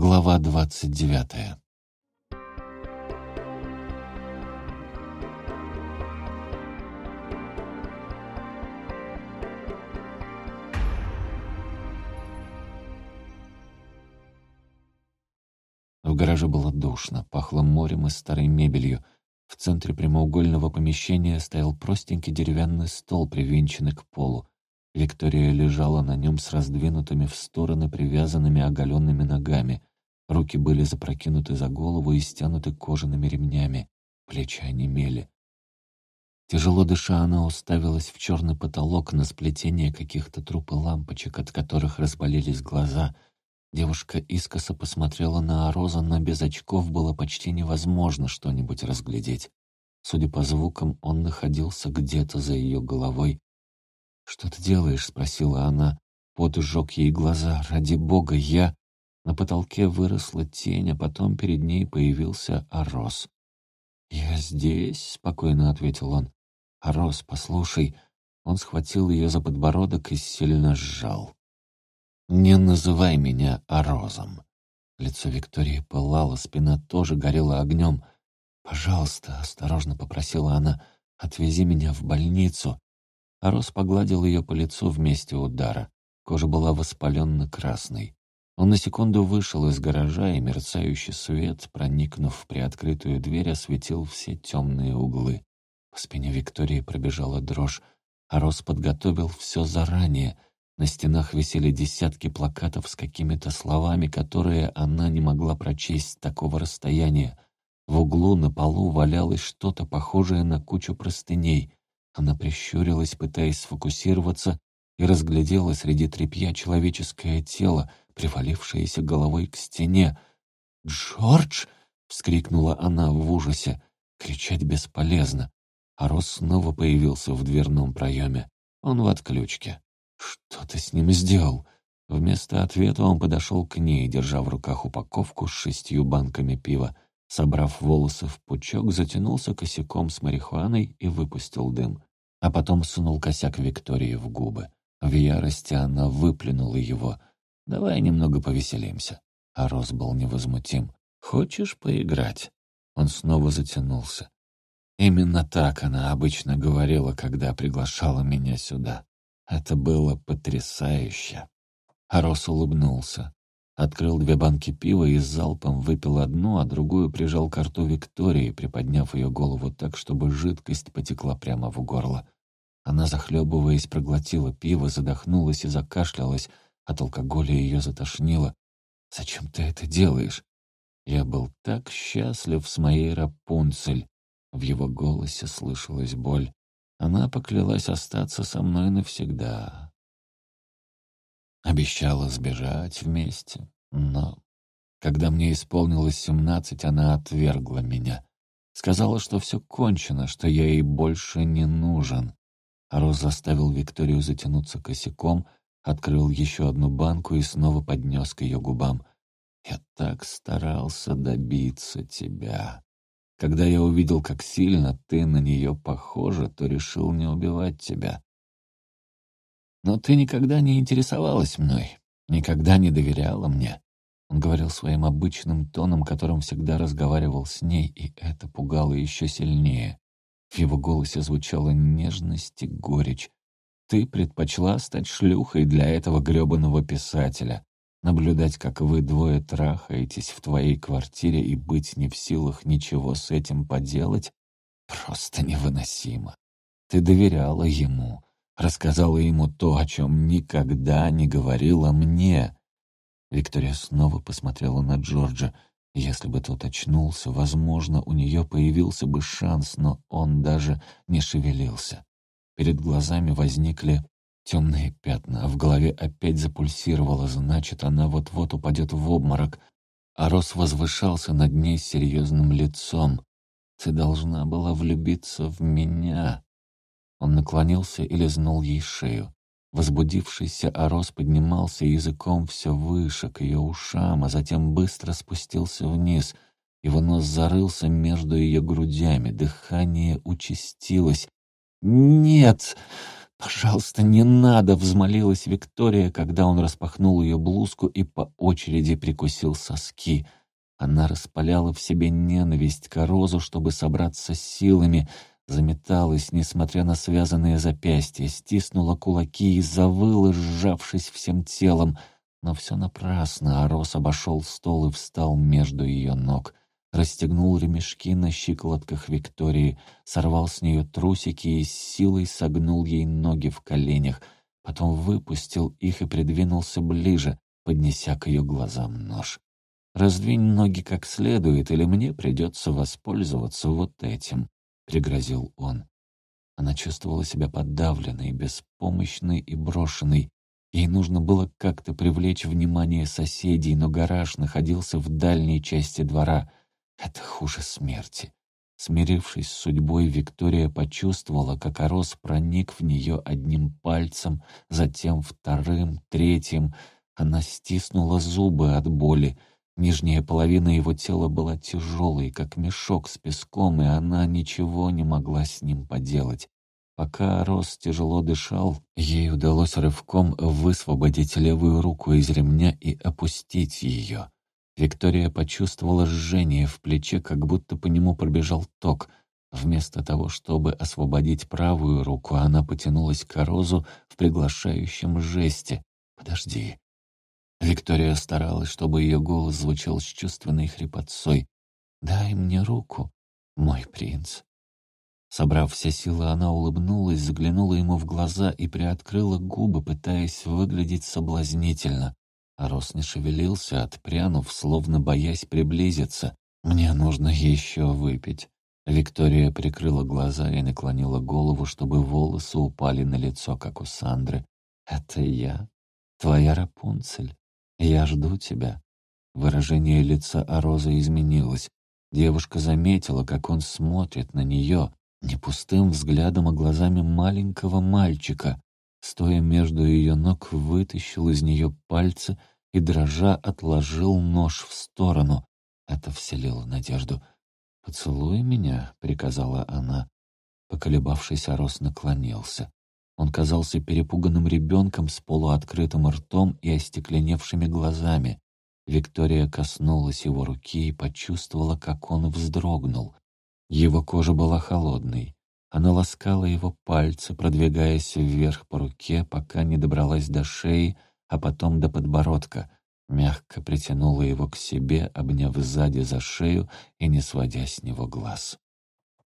Глава двадцать девятая. В гараже было душно, пахло морем и старой мебелью. В центре прямоугольного помещения стоял простенький деревянный стол, привинченный к полу. Виктория лежала на нем с раздвинутыми в стороны привязанными оголенными ногами. Руки были запрокинуты за голову и стянуты кожаными ремнями. Плечи онемели. Тяжело дыша, она уставилась в черный потолок на сплетение каких-то труп и лампочек, от которых разболелись глаза. Девушка искоса посмотрела на Ароза, но без очков было почти невозможно что-нибудь разглядеть. Судя по звукам, он находился где-то за ее головой, «Что ты делаешь?» — спросила она. Пот сжег ей глаза. «Ради бога, я...» На потолке выросла тень, а потом перед ней появился Арос. «Я здесь», — спокойно ответил он. «Арос, послушай». Он схватил ее за подбородок и сильно сжал. «Не называй меня Арозом». Лицо Виктории пылало, спина тоже горела огнем. «Пожалуйста», — осторожно попросила она, — «отвези меня в больницу». Арос погладил ее по лицу вместе удара. Кожа была воспаленно-красной. Он на секунду вышел из гаража, и мерцающий свет, проникнув в приоткрытую дверь, осветил все темные углы. По спине Виктории пробежала дрожь. Арос подготовил все заранее. На стенах висели десятки плакатов с какими-то словами, которые она не могла прочесть с такого расстояния. В углу на полу валялось что-то похожее на кучу простыней. Она прищурилась, пытаясь сфокусироваться, и разглядела среди тряпья человеческое тело, привалившееся головой к стене. «Джордж!» — вскрикнула она в ужасе. Кричать бесполезно. А Рос снова появился в дверном проеме. Он в отключке. «Что ты с ним сделал?» Вместо ответа он подошел к ней, держа в руках упаковку с шестью банками пива. Собрав волосы в пучок, затянулся косяком с марихуаной и выпустил дым а потом сунул косяк Виктории в губы. В ярости она выплюнула его. «Давай немного повеселимся». А Рос был невозмутим. «Хочешь поиграть?» Он снова затянулся. Именно так она обычно говорила, когда приглашала меня сюда. Это было потрясающе. Рос улыбнулся. Открыл две банки пива и с залпом выпил одну, а другую прижал к рту Виктории, приподняв ее голову так, чтобы жидкость потекла прямо в горло. Она, захлебываясь, проглотила пиво, задохнулась и закашлялась. От алкоголя ее затошнило. «Зачем ты это делаешь?» Я был так счастлив с моей Рапунцель. В его голосе слышалась боль. Она поклялась остаться со мной навсегда. Обещала сбежать вместе, но... Когда мне исполнилось семнадцать, она отвергла меня. Сказала, что все кончено, что я ей больше не нужен. А Роз заставил Викторию затянуться косяком, открыл еще одну банку и снова поднес к ее губам. «Я так старался добиться тебя. Когда я увидел, как сильно ты на нее похожа, то решил не убивать тебя. Но ты никогда не интересовалась мной, никогда не доверяла мне». Он говорил своим обычным тоном, которым всегда разговаривал с ней, и это пугало еще сильнее. В его голосе звучала нежность и горечь. «Ты предпочла стать шлюхой для этого грёбаного писателя, наблюдать, как вы двое трахаетесь в твоей квартире и быть не в силах ничего с этим поделать, просто невыносимо. Ты доверяла ему, рассказала ему то, о чем никогда не говорила мне. Виктория снова посмотрела на Джорджа. Если бы тот очнулся, возможно, у нее появился бы шанс, но он даже не шевелился. Перед глазами возникли темные пятна, а в голове опять запульсировало, значит, она вот-вот упадет в обморок. А Рос возвышался над ней серьезным лицом. «Ты должна была влюбиться в меня», он наклонился и лизнул ей шею. Возбудившийся Орос поднимался языком все выше, к ее ушам, а затем быстро спустился вниз. Его нос зарылся между ее грудями, дыхание участилось. «Нет!» «Пожалуйста, не надо!» — взмолилась Виктория, когда он распахнул ее блузку и по очереди прикусил соски. Она распаляла в себе ненависть к Розу, чтобы собраться с силами, заметалась, несмотря на связанные запястья, стиснула кулаки и завыла, сжавшись всем телом. Но все напрасно, а Рос обошел стол и встал между ее ног — расстегнул ремешки на щиколотках Виктории, сорвал с нее трусики и с силой согнул ей ноги в коленях, потом выпустил их и придвинулся ближе, поднеся к ее глазам нож. «Раздвинь ноги как следует, или мне придется воспользоваться вот этим», — пригрозил он. Она чувствовала себя подавленной, беспомощной и брошенной. Ей нужно было как-то привлечь внимание соседей, но гараж находился в дальней части двора — это хуже смерти. Смирившись с судьбой, Виктория почувствовала, как Орос проник в нее одним пальцем, затем вторым, третьим. Она стиснула зубы от боли. Нижняя половина его тела была тяжелой, как мешок с песком, и она ничего не могла с ним поделать. Пока Рос тяжело дышал, ей удалось рывком высвободить левую руку из ремня и опустить ее. Виктория почувствовала жжение в плече, как будто по нему пробежал ток. Вместо того, чтобы освободить правую руку, она потянулась к Розу в приглашающем жесте. «Подожди». Виктория старалась, чтобы ее голос звучал с чувственной хрипотцой. «Дай мне руку, мой принц». Собрав все силы, она улыбнулась, заглянула ему в глаза и приоткрыла губы, пытаясь выглядеть соблазнительно. А Рос не шевелился, отпрянув, словно боясь приблизиться. «Мне нужно еще выпить». Виктория прикрыла глаза и наклонила голову, чтобы волосы упали на лицо, как у Сандры. «Это я, твоя Рапунцель. Я жду тебя». Выражение лица Ароза изменилось. Девушка заметила, как он смотрит на нее, не пустым взглядом, а глазами маленького мальчика стоя между ее ног, вытащил из нее пальцы и, дрожа, отложил нож в сторону. Это вселило надежду. «Поцелуй меня», — приказала она. Поколебавшись, Арос наклонился. Он казался перепуганным ребенком с полуоткрытым ртом и остекленевшими глазами. Виктория коснулась его руки и почувствовала, как он вздрогнул. Его кожа была холодной. Она ласкала его пальцы, продвигаясь вверх по руке, пока не добралась до шеи, а потом до подбородка. Мягко притянула его к себе, обняв сзади за шею и не сводя с него глаз.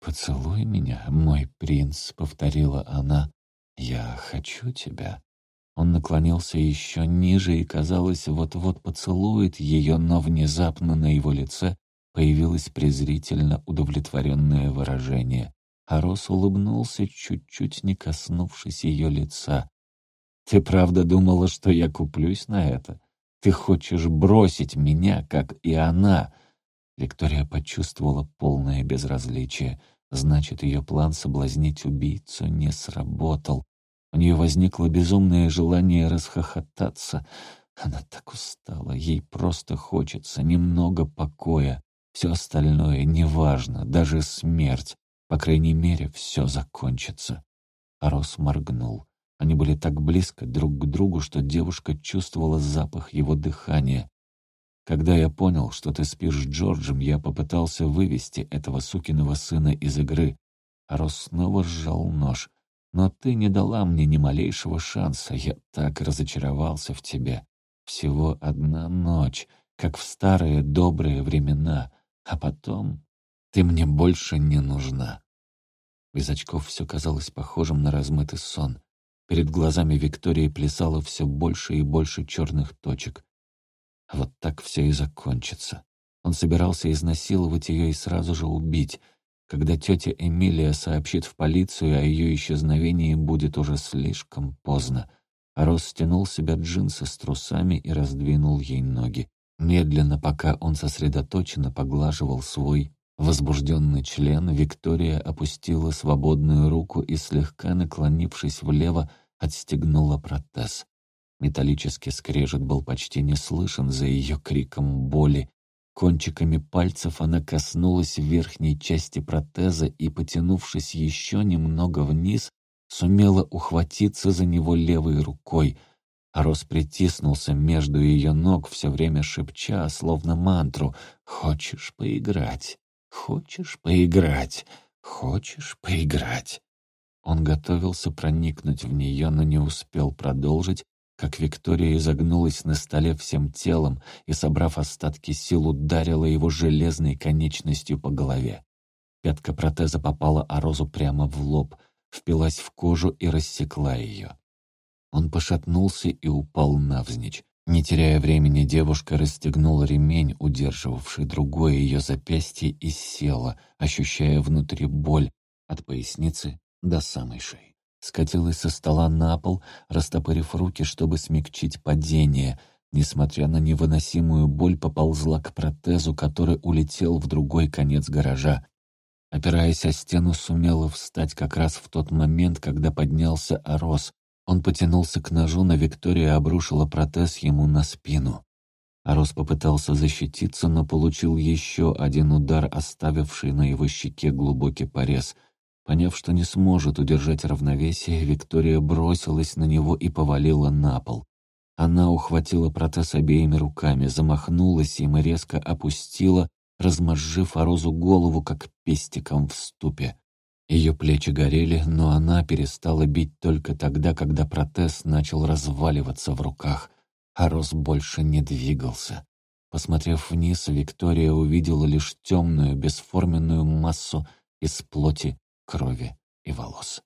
«Поцелуй меня, мой принц», — повторила она. «Я хочу тебя». Он наклонился еще ниже и, казалось, вот-вот поцелует ее, но внезапно на его лице появилось презрительно удовлетворенное выражение. Арос улыбнулся, чуть-чуть не коснувшись ее лица. «Ты правда думала, что я куплюсь на это? Ты хочешь бросить меня, как и она?» Виктория почувствовала полное безразличие. Значит, ее план соблазнить убийцу не сработал. У нее возникло безумное желание расхохотаться. Она так устала, ей просто хочется немного покоя. Все остальное неважно, даже смерть. По крайней мере, все закончится. Рос моргнул. Они были так близко друг к другу, что девушка чувствовала запах его дыхания. Когда я понял, что ты спишь с Джорджем, я попытался вывести этого сукиного сына из игры. Рос снова сжал нож. Но ты не дала мне ни малейшего шанса. Я так разочаровался в тебе. Всего одна ночь, как в старые добрые времена. А потом ты мне больше не нужна». Без очков все казалось похожим на размытый сон. Перед глазами Виктории плясало все больше и больше черных точек. Вот так все и закончится. Он собирался изнасиловать ее и сразу же убить. Когда тетя Эмилия сообщит в полицию о ее исчезновении, будет уже слишком поздно. А Рос стянул себя джинсы с трусами и раздвинул ей ноги. Медленно, пока он сосредоточенно поглаживал свой Возбужденный член, Виктория опустила свободную руку и, слегка наклонившись влево, отстегнула протез. Металлический скрежет был почти не слышен за ее криком боли. Кончиками пальцев она коснулась верхней части протеза и, потянувшись еще немного вниз, сумела ухватиться за него левой рукой. Рос притиснулся между ее ног, все время шепча, словно мантру «Хочешь поиграть? Хочешь поиграть? Хочешь поиграть?» Он готовился проникнуть в нее, но не успел продолжить, как Виктория изогнулась на столе всем телом и, собрав остатки сил, ударила его железной конечностью по голове. Пятка протеза попала Арозу прямо в лоб, впилась в кожу и рассекла ее. Он пошатнулся и упал навзничь. Не теряя времени, девушка расстегнула ремень, удерживавший другое ее запястье, и села, ощущая внутри боль от поясницы до самой шеи. Скатилась со стола на пол, растопырив руки, чтобы смягчить падение. Несмотря на невыносимую боль, поползла к протезу, который улетел в другой конец гаража. Опираясь о стену, сумела встать как раз в тот момент, когда поднялся Орос. Он потянулся к ножу, но Виктория обрушила протез ему на спину. Орос попытался защититься, но получил еще один удар, оставивший на его щеке глубокий порез. Поняв, что не сможет удержать равновесие, Виктория бросилась на него и повалила на пол. Она ухватила протез обеими руками, замахнулась им и резко опустила, размозжив Орозу голову, как пестиком в ступе. Ее плечи горели, но она перестала бить только тогда, когда протез начал разваливаться в руках. Ороз больше не двигался. Посмотрев вниз, Виктория увидела лишь темную, бесформенную массу из плоти, крови и волос.